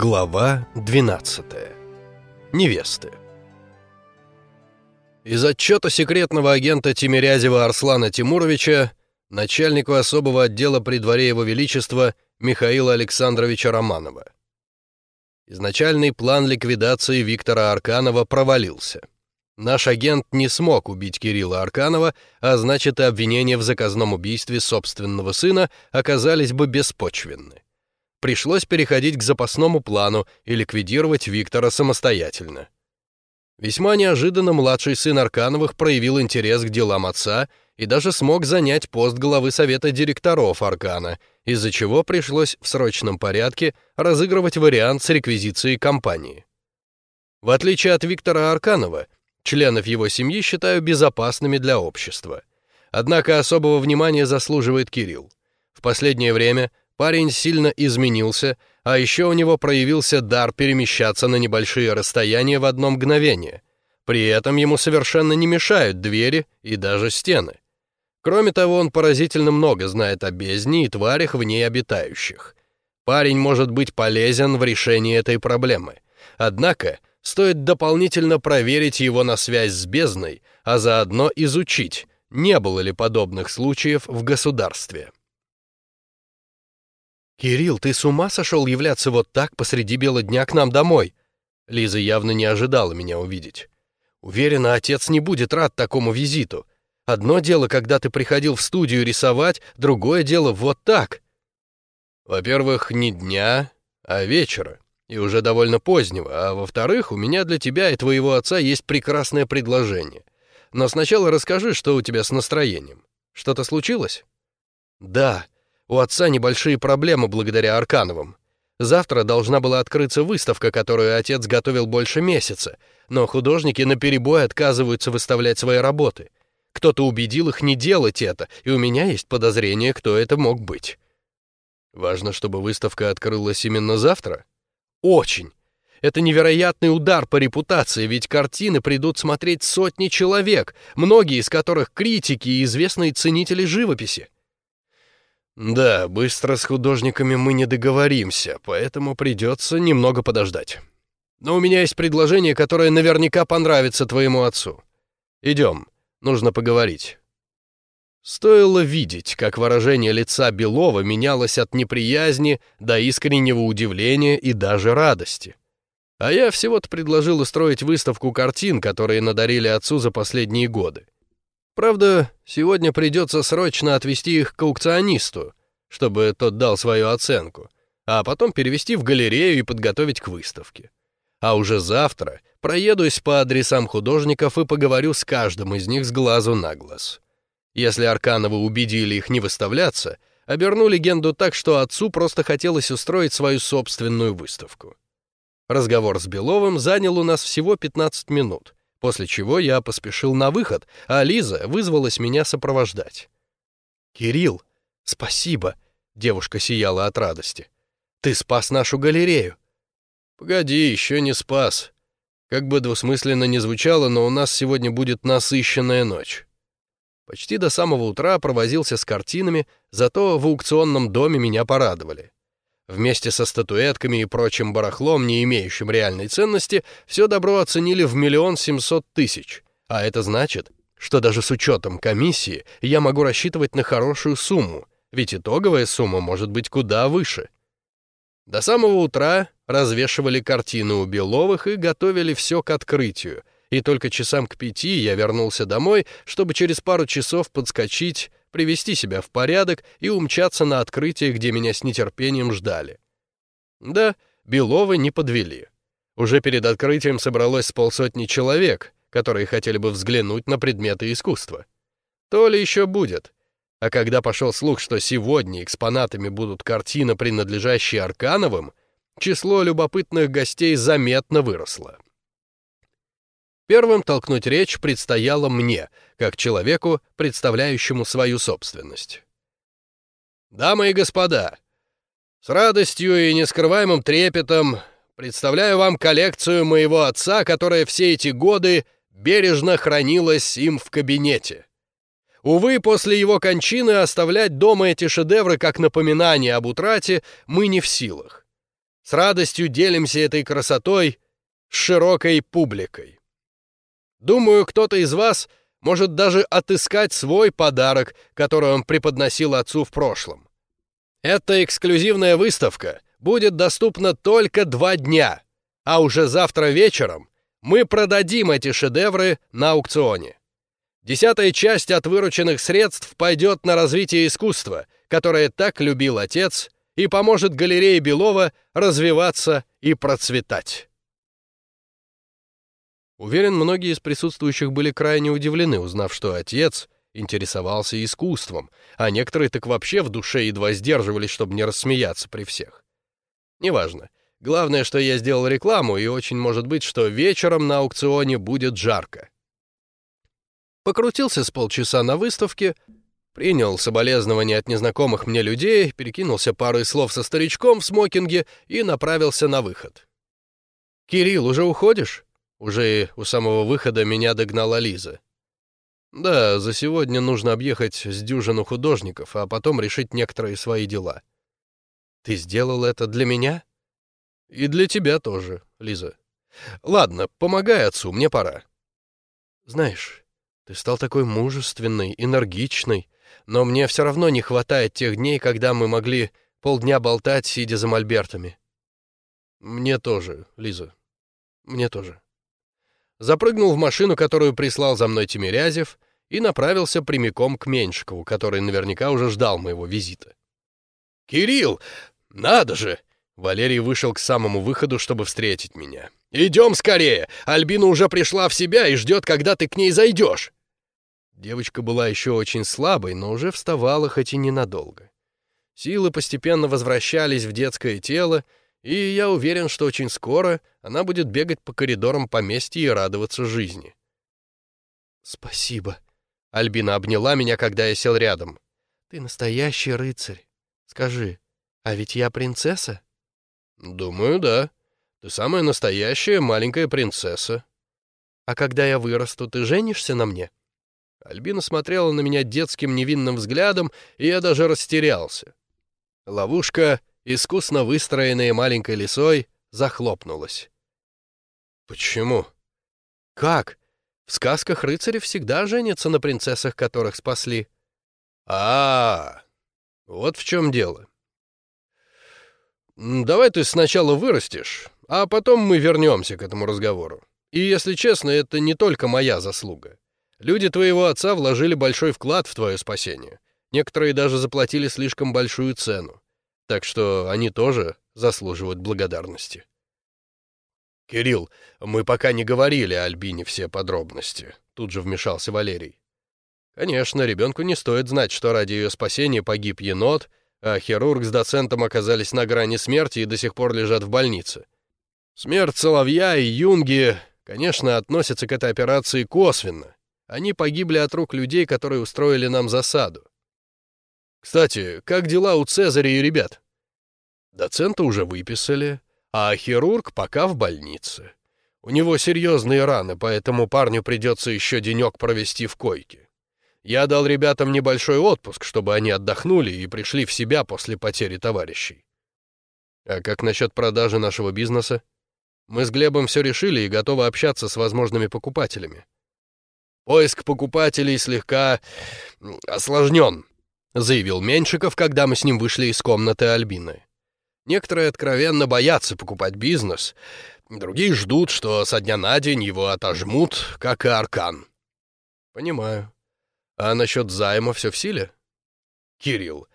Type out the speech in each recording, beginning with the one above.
Глава 12. Невесты. Из отчета секретного агента Тимирязева Арслана Тимуровича начальнику особого отдела при дворе Его Величества Михаила Александровича Романова. Изначальный план ликвидации Виктора Арканова провалился. Наш агент не смог убить Кирилла Арканова, а значит и обвинения в заказном убийстве собственного сына оказались бы беспочвенны пришлось переходить к запасному плану и ликвидировать Виктора самостоятельно. Весьма неожиданно младший сын Аркановых проявил интерес к делам отца и даже смог занять пост главы совета директоров Аркана, из-за чего пришлось в срочном порядке разыгрывать вариант с реквизицией компании. В отличие от Виктора Арканова, членов его семьи считаю безопасными для общества. Однако особого внимания заслуживает Кирилл. В последнее время Парень сильно изменился, а еще у него проявился дар перемещаться на небольшие расстояния в одно мгновение. При этом ему совершенно не мешают двери и даже стены. Кроме того, он поразительно много знает о бездне и тварях в ней обитающих. Парень может быть полезен в решении этой проблемы. Однако, стоит дополнительно проверить его на связь с бездной, а заодно изучить, не было ли подобных случаев в государстве. «Кирилл, ты с ума сошел являться вот так посреди бела дня к нам домой?» Лиза явно не ожидала меня увидеть. «Уверена, отец не будет рад такому визиту. Одно дело, когда ты приходил в студию рисовать, другое дело вот так». «Во-первых, не дня, а вечера, и уже довольно позднего, а во-вторых, у меня для тебя и твоего отца есть прекрасное предложение. Но сначала расскажи, что у тебя с настроением. Что-то случилось?» «Да», у отца небольшие проблемы благодаря Аркановым. Завтра должна была открыться выставка, которую отец готовил больше месяца, но художники наперебой отказываются выставлять свои работы. Кто-то убедил их не делать это, и у меня есть подозрение, кто это мог быть. Важно, чтобы выставка открылась именно завтра? Очень. Это невероятный удар по репутации, ведь картины придут смотреть сотни человек, многие из которых критики и известные ценители живописи. Да, быстро с художниками мы не договоримся, поэтому придется немного подождать. Но у меня есть предложение, которое наверняка понравится твоему отцу. Идем, нужно поговорить. Стоило видеть, как выражение лица Белова менялось от неприязни до искреннего удивления и даже радости. А я всего-то предложил устроить выставку картин, которые надарили отцу за последние годы. Правда, сегодня придется срочно отвезти их к аукционисту, чтобы тот дал свою оценку, а потом перевести в галерею и подготовить к выставке. А уже завтра проедусь по адресам художников и поговорю с каждым из них с глазу на глаз. Если Аркановы убедили их не выставляться, оберну легенду так, что отцу просто хотелось устроить свою собственную выставку. Разговор с Беловым занял у нас всего 15 минут, после чего я поспешил на выход, а Лиза вызвалась меня сопровождать. «Кирилл, спасибо!» — девушка сияла от радости. «Ты спас нашу галерею!» «Погоди, еще не спас. Как бы двусмысленно ни звучало, но у нас сегодня будет насыщенная ночь». Почти до самого утра провозился с картинами, зато в аукционном доме меня порадовали. Вместе со статуэтками и прочим барахлом, не имеющим реальной ценности, все добро оценили в миллион семьсот тысяч. А это значит, что даже с учетом комиссии я могу рассчитывать на хорошую сумму, ведь итоговая сумма может быть куда выше. До самого утра развешивали картины у Беловых и готовили все к открытию, и только часам к пяти я вернулся домой, чтобы через пару часов подскочить привести себя в порядок и умчаться на открытие, где меня с нетерпением ждали. Да, Беловы не подвели. Уже перед открытием собралось с полсотни человек, которые хотели бы взглянуть на предметы искусства. То ли еще будет. А когда пошел слух, что сегодня экспонатами будут картины, принадлежащие Аркановым, число любопытных гостей заметно выросло. Первым толкнуть речь предстояло мне, как человеку, представляющему свою собственность. «Дамы и господа, с радостью и нескрываемым трепетом представляю вам коллекцию моего отца, которая все эти годы бережно хранилась им в кабинете. Увы, после его кончины оставлять дома эти шедевры как напоминание об утрате мы не в силах. С радостью делимся этой красотой с широкой публикой. Думаю, кто-то из вас может даже отыскать свой подарок, который он преподносил отцу в прошлом. Эта эксклюзивная выставка будет доступна только два дня, а уже завтра вечером мы продадим эти шедевры на аукционе. Десятая часть от вырученных средств пойдет на развитие искусства, которое так любил отец, и поможет галерее Белова развиваться и процветать. Уверен, многие из присутствующих были крайне удивлены, узнав, что отец интересовался искусством, а некоторые так вообще в душе едва сдерживались, чтобы не рассмеяться при всех. Неважно. Главное, что я сделал рекламу, и очень может быть, что вечером на аукционе будет жарко. Покрутился с полчаса на выставке, принял соболезнования от незнакомых мне людей, перекинулся парой слов со старичком в смокинге и направился на выход. «Кирилл, уже уходишь?» Уже у самого выхода меня догнала Лиза. «Да, за сегодня нужно объехать с дюжину художников, а потом решить некоторые свои дела». «Ты сделал это для меня?» «И для тебя тоже, Лиза. Ладно, помогай отцу, мне пора». «Знаешь, ты стал такой мужественный, энергичный, но мне все равно не хватает тех дней, когда мы могли полдня болтать, сидя за мольбертами». «Мне тоже, Лиза, мне тоже» запрыгнул в машину, которую прислал за мной Тимирязев, и направился прямиком к Меньшикову, который наверняка уже ждал моего визита. «Кирилл, надо же!» Валерий вышел к самому выходу, чтобы встретить меня. «Идем скорее! Альбина уже пришла в себя и ждет, когда ты к ней зайдешь!» Девочка была еще очень слабой, но уже вставала, хоть и ненадолго. Силы постепенно возвращались в детское тело, и я уверен, что очень скоро она будет бегать по коридорам поместья и радоваться жизни. «Спасибо», — Альбина обняла меня, когда я сел рядом. «Ты настоящий рыцарь. Скажи, а ведь я принцесса?» «Думаю, да. Ты самая настоящая маленькая принцесса». «А когда я вырасту, ты женишься на мне?» Альбина смотрела на меня детским невинным взглядом, и я даже растерялся. Ловушка искусно выстроенная маленькой лисой, захлопнулась. «Почему?» «Как? В сказках рыцари всегда женятся на принцессах, которых спасли». А, -а, а Вот в чем дело. Давай ты сначала вырастешь, а потом мы вернемся к этому разговору. И, если честно, это не только моя заслуга. Люди твоего отца вложили большой вклад в твое спасение. Некоторые даже заплатили слишком большую цену. Так что они тоже заслуживают благодарности. «Кирилл, мы пока не говорили о Альбине все подробности», — тут же вмешался Валерий. «Конечно, ребенку не стоит знать, что ради ее спасения погиб енот, а хирург с доцентом оказались на грани смерти и до сих пор лежат в больнице. Смерть Соловья и Юнги, конечно, относятся к этой операции косвенно. Они погибли от рук людей, которые устроили нам засаду. Кстати, как дела у Цезаря и ребят? Доцента уже выписали, а хирург пока в больнице. У него серьезные раны, поэтому парню придется еще денек провести в койке. Я дал ребятам небольшой отпуск, чтобы они отдохнули и пришли в себя после потери товарищей. А как насчет продажи нашего бизнеса? Мы с Глебом все решили и готовы общаться с возможными покупателями. Поиск покупателей слегка осложнен, заявил Меньшиков, когда мы с ним вышли из комнаты Альбины. Некоторые откровенно боятся покупать бизнес, другие ждут, что со дня на день его отожмут, как и Аркан. Понимаю. А насчет займа все в силе? Кирилл,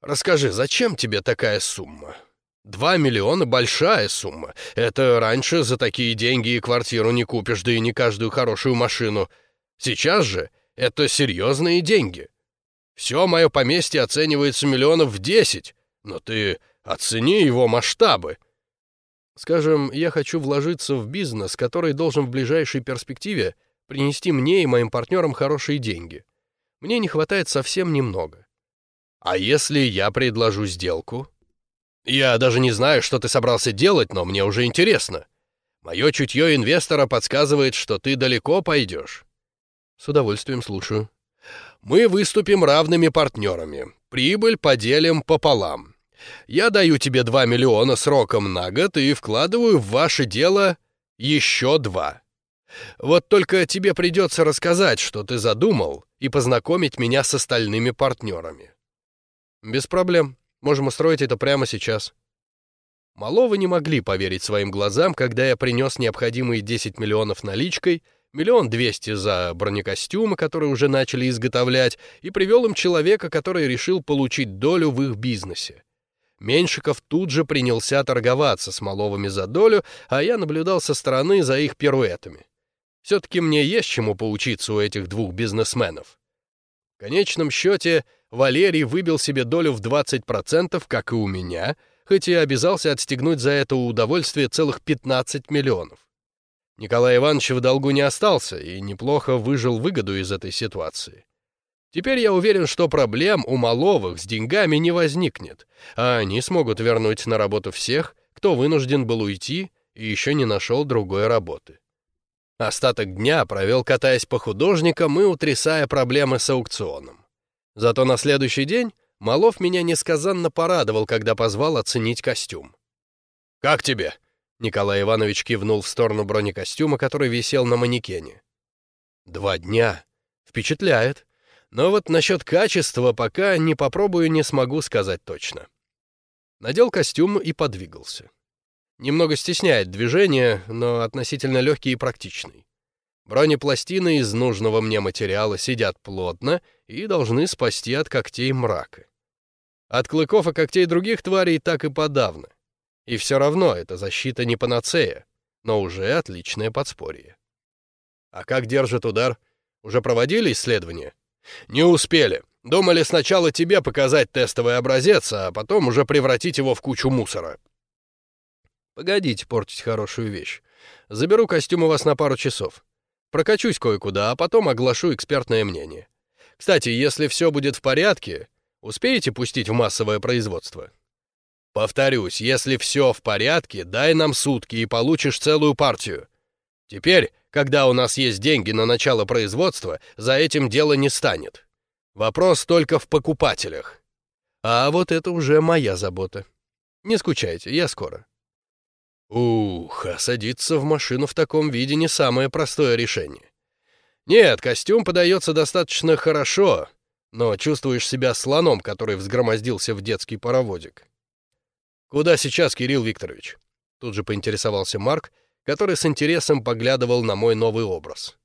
расскажи, зачем тебе такая сумма? Два миллиона — большая сумма. Это раньше за такие деньги и квартиру не купишь, да и не каждую хорошую машину. Сейчас же это серьезные деньги. Все мое поместье оценивается миллионов в десять, но ты оцени его масштабы. Скажем, я хочу вложиться в бизнес, который должен в ближайшей перспективе принести мне и моим партнерам хорошие деньги. Мне не хватает совсем немного. А если я предложу сделку? Я даже не знаю, что ты собрался делать, но мне уже интересно. Мое чутье инвестора подсказывает, что ты далеко пойдешь. С удовольствием слушаю. Мы выступим равными партнерами. Прибыль поделим пополам. Я даю тебе 2 миллиона сроком на год и вкладываю в ваше дело еще два. Вот только тебе придется рассказать, что ты задумал, и познакомить меня с остальными партнерами. Без проблем. Можем устроить это прямо сейчас. Маловы не могли поверить своим глазам, когда я принес необходимые 10 миллионов наличкой, миллион двести за бронекостюмы, которые уже начали изготовлять, и привел им человека, который решил получить долю в их бизнесе. Меньшиков тут же принялся торговаться с Маловыми за долю, а я наблюдал со стороны за их пируэтами. Все-таки мне есть чему поучиться у этих двух бизнесменов. В конечном счете, Валерий выбил себе долю в 20%, как и у меня, хоть и обязался отстегнуть за это удовольствие целых 15 миллионов. Николай Иванович в долгу не остался и неплохо выжил выгоду из этой ситуации. Теперь я уверен, что проблем у Маловых с деньгами не возникнет, а они смогут вернуть на работу всех, кто вынужден был уйти и еще не нашел другой работы. Остаток дня провел, катаясь по художникам и утрясая проблемы с аукционом. Зато на следующий день Малов меня несказанно порадовал, когда позвал оценить костюм. «Как тебе?» — Николай Иванович кивнул в сторону бронекостюма, который висел на манекене. «Два дня. Впечатляет. Но вот насчет качества пока не попробую, не смогу сказать точно. Надел костюм и подвигался. Немного стесняет движение, но относительно легкий и практичный. Бронепластины из нужного мне материала сидят плотно и должны спасти от когтей мрака. От клыков и когтей других тварей так и подавно. И все равно эта защита не панацея, но уже отличное подспорье. А как держит удар? Уже проводили исследования? «Не успели. Думали сначала тебе показать тестовый образец, а потом уже превратить его в кучу мусора». «Погодите портить хорошую вещь. Заберу костюм у вас на пару часов. Прокачусь кое-куда, а потом оглашу экспертное мнение. Кстати, если все будет в порядке, успеете пустить в массовое производство?» «Повторюсь, если все в порядке, дай нам сутки и получишь целую партию. Теперь когда у нас есть деньги на начало производства, за этим дело не станет. Вопрос только в покупателях. А вот это уже моя забота. Не скучайте, я скоро. Ух, а садиться в машину в таком виде не самое простое решение. Нет, костюм подается достаточно хорошо, но чувствуешь себя слоном, который взгромоздился в детский паровозик. «Куда сейчас, Кирилл Викторович?» Тут же поинтересовался Марк, который с интересом поглядывал на мой новый образ.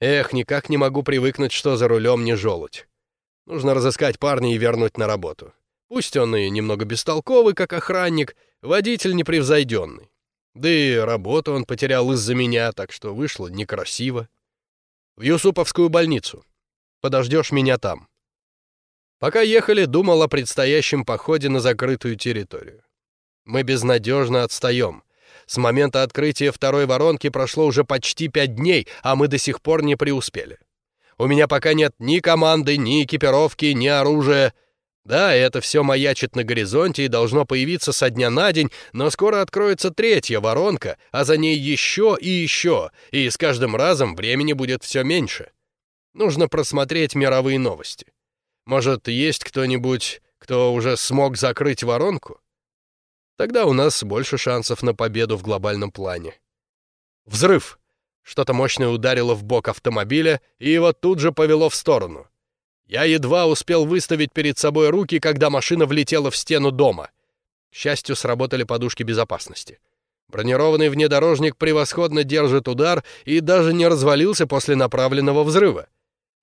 Эх, никак не могу привыкнуть, что за рулем не желудь. Нужно разыскать парня и вернуть на работу. Пусть он и немного бестолковый, как охранник, водитель непревзойденный. Да и работу он потерял из-за меня, так что вышло некрасиво. В Юсуповскую больницу. Подождешь меня там. Пока ехали, думал о предстоящем походе на закрытую территорию. Мы безнадежно отстаем. С момента открытия второй воронки прошло уже почти пять дней, а мы до сих пор не преуспели. У меня пока нет ни команды, ни экипировки, ни оружия. Да, это все маячит на горизонте и должно появиться со дня на день, но скоро откроется третья воронка, а за ней еще и еще, и с каждым разом времени будет все меньше. Нужно просмотреть мировые новости. Может, есть кто-нибудь, кто уже смог закрыть воронку? Тогда у нас больше шансов на победу в глобальном плане. Взрыв! Что-то мощное ударило в бок автомобиля, и его тут же повело в сторону. Я едва успел выставить перед собой руки, когда машина влетела в стену дома. К счастью, сработали подушки безопасности. Бронированный внедорожник превосходно держит удар и даже не развалился после направленного взрыва.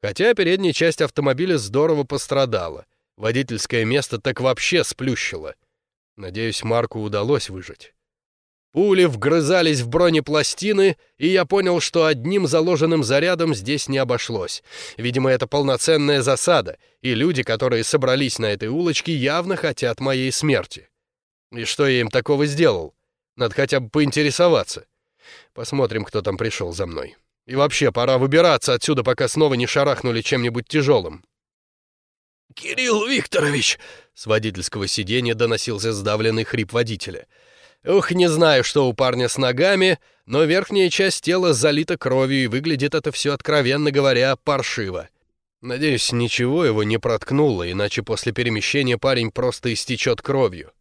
Хотя передняя часть автомобиля здорово пострадала. Водительское место так вообще сплющило — Надеюсь, Марку удалось выжить. Пули вгрызались в бронепластины, и я понял, что одним заложенным зарядом здесь не обошлось. Видимо, это полноценная засада, и люди, которые собрались на этой улочке, явно хотят моей смерти. И что я им такого сделал? Надо хотя бы поинтересоваться. Посмотрим, кто там пришел за мной. И вообще, пора выбираться отсюда, пока снова не шарахнули чем-нибудь тяжелым. «Кирилл Викторович!» — с водительского сиденья доносился сдавленный хрип водителя. «Ух, не знаю, что у парня с ногами, но верхняя часть тела залита кровью, и выглядит это все, откровенно говоря, паршиво. Надеюсь, ничего его не проткнуло, иначе после перемещения парень просто истечет кровью.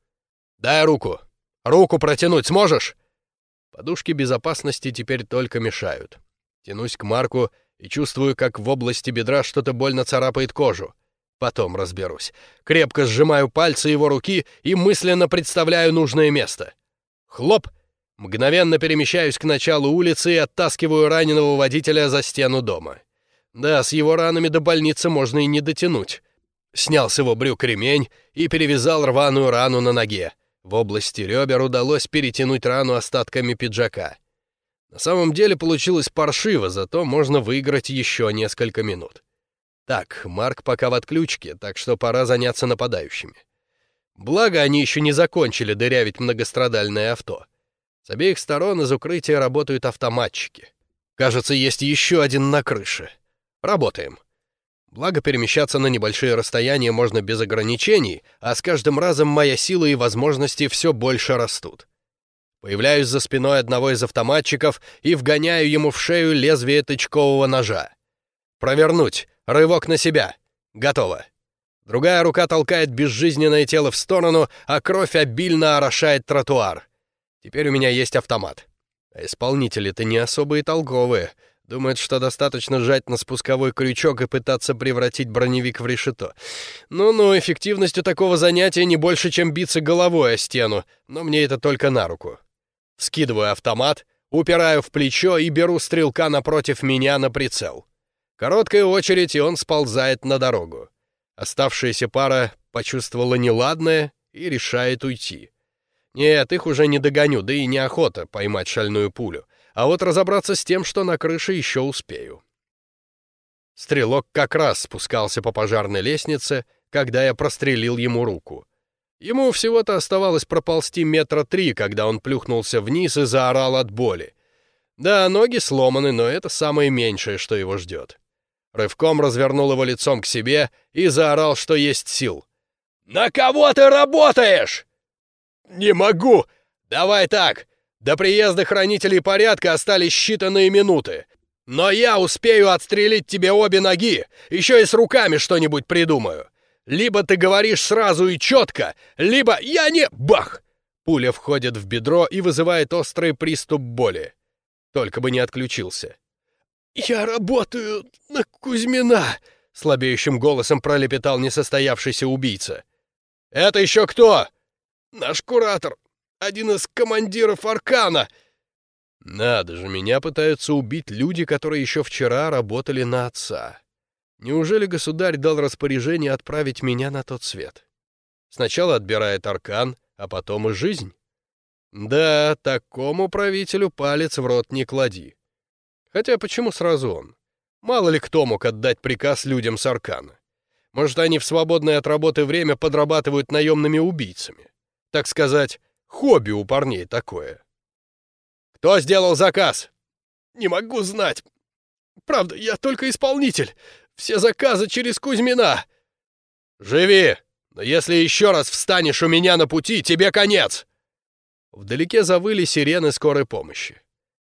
«Дай руку! Руку протянуть сможешь?» Подушки безопасности теперь только мешают. Тянусь к Марку и чувствую, как в области бедра что-то больно царапает кожу. Потом разберусь. Крепко сжимаю пальцы его руки и мысленно представляю нужное место. Хлоп! Мгновенно перемещаюсь к началу улицы и оттаскиваю раненого водителя за стену дома. Да, с его ранами до больницы можно и не дотянуть. Снял с его брюк ремень и перевязал рваную рану на ноге. В области ребер удалось перетянуть рану остатками пиджака. На самом деле получилось паршиво, зато можно выиграть еще несколько минут. Так, Марк пока в отключке, так что пора заняться нападающими. Благо, они еще не закончили дырявить многострадальное авто. С обеих сторон из укрытия работают автоматчики. Кажется, есть еще один на крыше. Работаем. Благо, перемещаться на небольшие расстояния можно без ограничений, а с каждым разом моя сила и возможности все больше растут. Появляюсь за спиной одного из автоматчиков и вгоняю ему в шею лезвие тычкового ножа. Провернуть, Рывок на себя. Готово. Другая рука толкает безжизненное тело в сторону, а кровь обильно орошает тротуар. Теперь у меня есть автомат. А исполнители-то не особо и толковые. Думают, что достаточно сжать на спусковой крючок и пытаться превратить броневик в решето. Ну-ну, эффективность у такого занятия не больше, чем биться головой о стену, но мне это только на руку. Скидываю автомат, упираю в плечо и беру стрелка напротив меня на прицел. Короткая очередь, и он сползает на дорогу. Оставшаяся пара почувствовала неладное и решает уйти. Нет, их уже не догоню, да и неохота поймать шальную пулю. А вот разобраться с тем, что на крыше, еще успею. Стрелок как раз спускался по пожарной лестнице, когда я прострелил ему руку. Ему всего-то оставалось проползти метра три, когда он плюхнулся вниз и заорал от боли. Да, ноги сломаны, но это самое меньшее, что его ждет. Рывком развернул его лицом к себе и заорал, что есть сил. «На кого ты работаешь?» «Не могу!» «Давай так. До приезда хранителей порядка остались считанные минуты. Но я успею отстрелить тебе обе ноги, еще и с руками что-нибудь придумаю. Либо ты говоришь сразу и четко, либо я не... Бах!» Пуля входит в бедро и вызывает острый приступ боли. Только бы не отключился. «Я работаю на Кузьмина!» — слабеющим голосом пролепетал несостоявшийся убийца. «Это еще кто?» «Наш куратор, один из командиров Аркана!» «Надо же, меня пытаются убить люди, которые еще вчера работали на отца. Неужели государь дал распоряжение отправить меня на тот свет? Сначала отбирает Аркан, а потом и жизнь?» «Да, такому правителю палец в рот не клади. Хотя почему сразу он? Мало ли кто мог отдать приказ людям с Аркана. Может, они в свободное от работы время подрабатывают наемными убийцами. Так сказать, хобби у парней такое. «Кто сделал заказ?» «Не могу знать. Правда, я только исполнитель. Все заказы через Кузьмина». «Живи! Но если еще раз встанешь у меня на пути, тебе конец!» Вдалеке завыли сирены скорой помощи.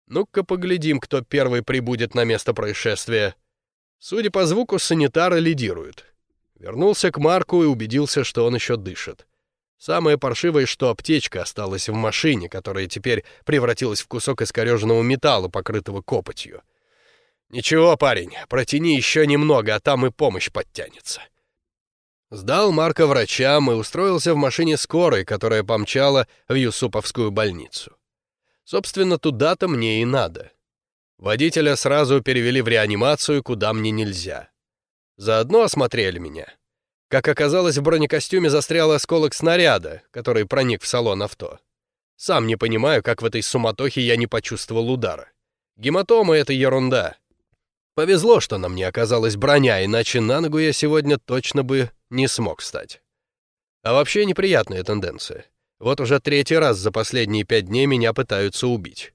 Ну-ка поглядим, кто первый прибудет на место происшествия. Судя по звуку, санитары лидируют. Вернулся к Марку и убедился, что он еще дышит. Самое паршивое, что аптечка осталась в машине, которая теперь превратилась в кусок искореженного металла, покрытого копотью. «Ничего, парень, протяни еще немного, а там и помощь подтянется». Сдал Марка врачам и устроился в машине скорой, которая помчала в Юсуповскую больницу. Собственно, туда-то мне и надо. Водителя сразу перевели в реанимацию, куда мне нельзя. Заодно осмотрели меня. Как оказалось, в бронекостюме застрял осколок снаряда, который проник в салон авто. Сам не понимаю, как в этой суматохе я не почувствовал удара. Гематома — это ерунда. Повезло, что на мне оказалась броня, иначе на ногу я сегодня точно бы не смог встать. А вообще неприятная тенденция. Вот уже третий раз за последние пять дней меня пытаются убить.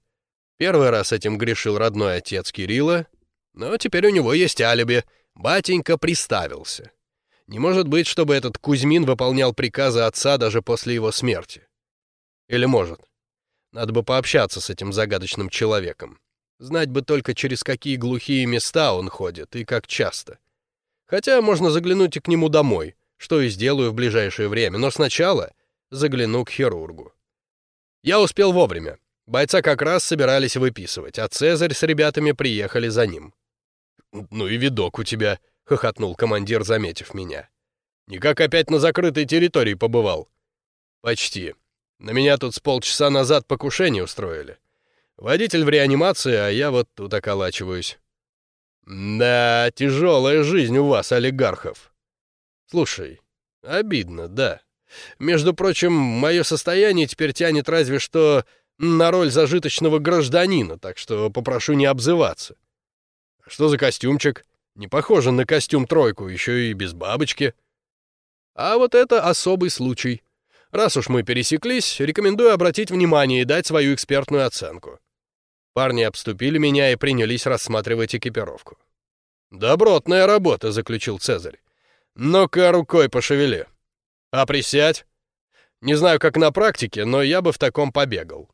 Первый раз этим грешил родной отец Кирилла, но теперь у него есть алиби. Батенька приставился. Не может быть, чтобы этот Кузьмин выполнял приказы отца даже после его смерти. Или может? Надо бы пообщаться с этим загадочным человеком. Знать бы только, через какие глухие места он ходит и как часто. Хотя можно заглянуть и к нему домой, что и сделаю в ближайшее время, но сначала загляну к хирургу. Я успел вовремя. Бойца как раз собирались выписывать, а Цезарь с ребятами приехали за ним. «Ну и видок у тебя», — хохотнул командир, заметив меня. «Никак опять на закрытой территории побывал». «Почти. На меня тут с полчаса назад покушение устроили. Водитель в реанимации, а я вот тут околачиваюсь». «Да, тяжелая жизнь у вас, олигархов». «Слушай, обидно, да. Между прочим, мое состояние теперь тянет разве что на роль зажиточного гражданина, так что попрошу не обзываться. Что за костюмчик? Не похоже на костюм тройку, еще и без бабочки. А вот это особый случай. Раз уж мы пересеклись, рекомендую обратить внимание и дать свою экспертную оценку. Парни обступили меня и принялись рассматривать экипировку. «Добротная работа», — заключил Цезарь. «Ну-ка, рукой пошевели. А присядь. Не знаю, как на практике, но я бы в таком побегал.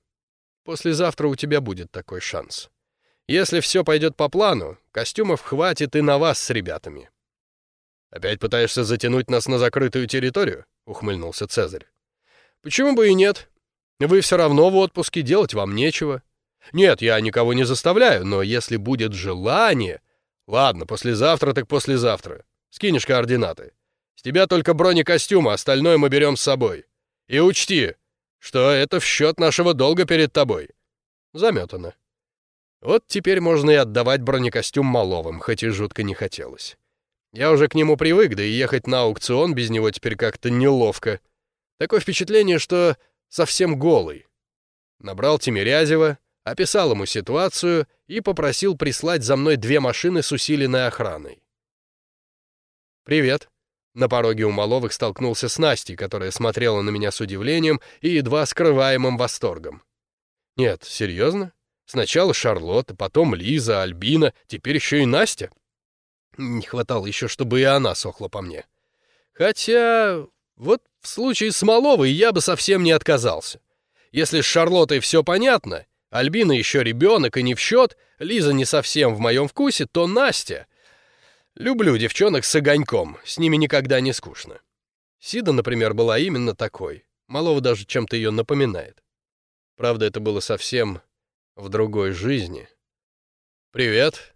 Послезавтра у тебя будет такой шанс. Если все пойдет по плану, костюмов хватит и на вас с ребятами». «Опять пытаешься затянуть нас на закрытую территорию?» — ухмыльнулся Цезарь. «Почему бы и нет? Вы все равно в отпуске, делать вам нечего. Нет, я никого не заставляю, но если будет желание... Ладно, послезавтра так послезавтра. Скинешь координаты. С тебя только бронекостюм, а остальное мы берем с собой. И учти, что это в счет нашего долга перед тобой». Заметано. Вот теперь можно и отдавать бронекостюм Маловым, хоть и жутко не хотелось. Я уже к нему привык, да и ехать на аукцион без него теперь как-то неловко. Такое впечатление, что совсем голый. Набрал Тимирязева, описал ему ситуацию и попросил прислать за мной две машины с усиленной охраной. «Привет». На пороге у Маловых столкнулся с Настей, которая смотрела на меня с удивлением и едва скрываемым восторгом. «Нет, серьезно? Сначала Шарлотта, потом Лиза, Альбина, теперь еще и Настя. Не хватало еще, чтобы и она сохла по мне. Хотя, вот в случае с Маловой я бы совсем не отказался. Если с Шарлоттой все понятно, Альбина еще ребенок и не в счет, Лиза не совсем в моем вкусе, то Настя... Люблю девчонок с огоньком, с ними никогда не скучно. Сида, например, была именно такой. Малова даже чем-то ее напоминает. Правда, это было совсем в другой жизни. «Привет.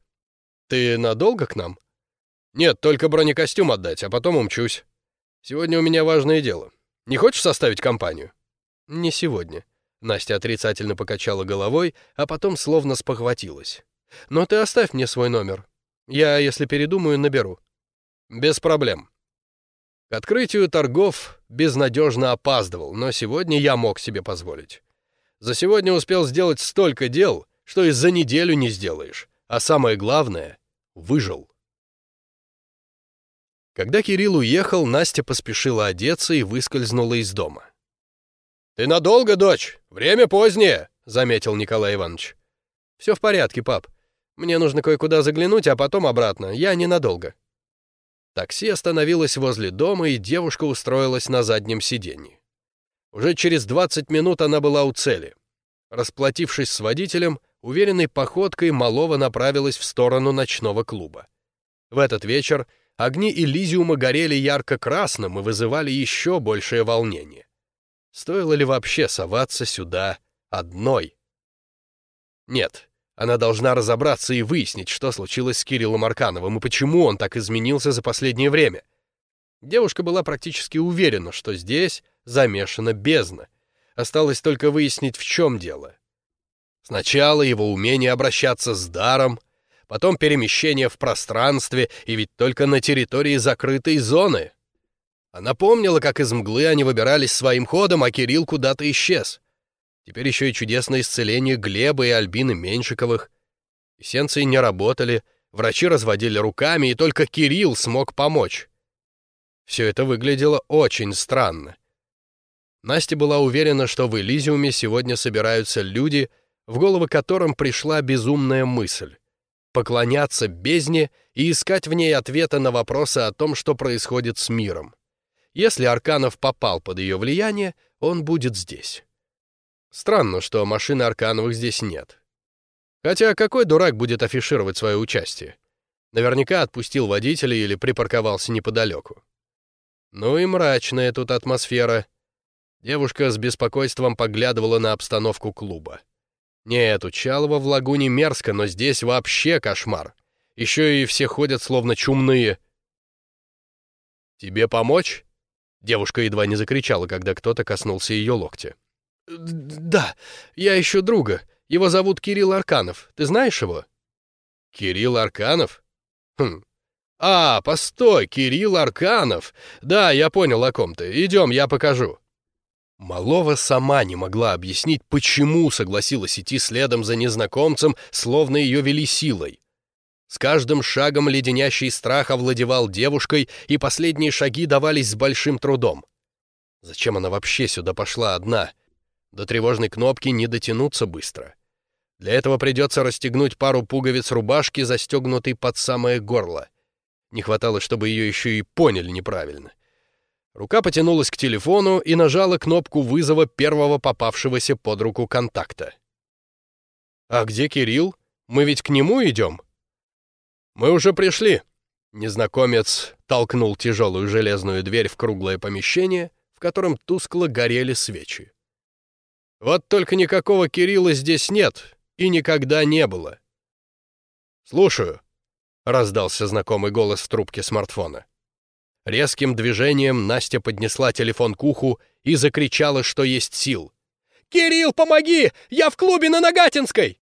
Ты надолго к нам?» «Нет, только бронекостюм отдать, а потом умчусь. Сегодня у меня важное дело. Не хочешь составить компанию?» «Не сегодня». Настя отрицательно покачала головой, а потом словно спохватилась. «Но ты оставь мне свой номер. Я, если передумаю, наберу». «Без проблем». К открытию торгов безнадежно опаздывал, но сегодня я мог себе позволить. За сегодня успел сделать столько дел, что и за неделю не сделаешь. А самое главное — выжил. Когда Кирилл уехал, Настя поспешила одеться и выскользнула из дома. «Ты надолго, дочь? Время позднее», — заметил Николай Иванович. «Все в порядке, пап. Мне нужно кое-куда заглянуть, а потом обратно. Я ненадолго». Такси остановилось возле дома, и девушка устроилась на заднем сиденье. Уже через 20 минут она была у цели. Расплатившись с водителем, уверенной походкой Малова направилась в сторону ночного клуба. В этот вечер огни Элизиума горели ярко-красным и вызывали еще большее волнение. Стоило ли вообще соваться сюда одной? Нет, она должна разобраться и выяснить, что случилось с Кириллом Аркановым и почему он так изменился за последнее время. Девушка была практически уверена, что здесь замешана бездна. Осталось только выяснить, в чем дело. Сначала его умение обращаться с даром, потом перемещение в пространстве, и ведь только на территории закрытой зоны. Она помнила, как из мглы они выбирались своим ходом, а Кирилл куда-то исчез. Теперь еще и чудесное исцеление Глеба и Альбины Меньшиковых. Эссенции не работали, врачи разводили руками, и только Кирилл смог помочь. Все это выглядело очень странно. Настя была уверена, что в Элизиуме сегодня собираются люди, в головы которым пришла безумная мысль — поклоняться бездне и искать в ней ответы на вопросы о том, что происходит с миром. Если Арканов попал под ее влияние, он будет здесь. Странно, что машины Аркановых здесь нет. Хотя какой дурак будет афишировать свое участие? Наверняка отпустил водителя или припарковался неподалеку. Ну и мрачная тут атмосфера. Девушка с беспокойством поглядывала на обстановку клуба. Нет, у Чалова в лагуне мерзко, но здесь вообще кошмар. Еще и все ходят словно чумные. «Тебе помочь?» Девушка едва не закричала, когда кто-то коснулся ее локтя. «Да, я ищу друга. Его зовут Кирилл Арканов. Ты знаешь его?» «Кирилл Арканов? Хм. А, постой, Кирилл Арканов. Да, я понял, о ком ты. Идем, я покажу». Малова сама не могла объяснить, почему согласилась идти следом за незнакомцем, словно ее вели силой. С каждым шагом леденящий страх овладевал девушкой, и последние шаги давались с большим трудом. Зачем она вообще сюда пошла одна? До тревожной кнопки не дотянуться быстро. Для этого придется расстегнуть пару пуговиц рубашки, застегнутой под самое горло. Не хватало, чтобы ее еще и поняли неправильно. Рука потянулась к телефону и нажала кнопку вызова первого попавшегося под руку контакта. «А где Кирилл? Мы ведь к нему идем?» «Мы уже пришли!» Незнакомец толкнул тяжелую железную дверь в круглое помещение, в котором тускло горели свечи. «Вот только никакого Кирилла здесь нет и никогда не было». «Слушаю», — раздался знакомый голос в трубке смартфона. Резким движением Настя поднесла телефон к уху и закричала, что есть сил. «Кирилл, помоги! Я в клубе на Нагатинской!»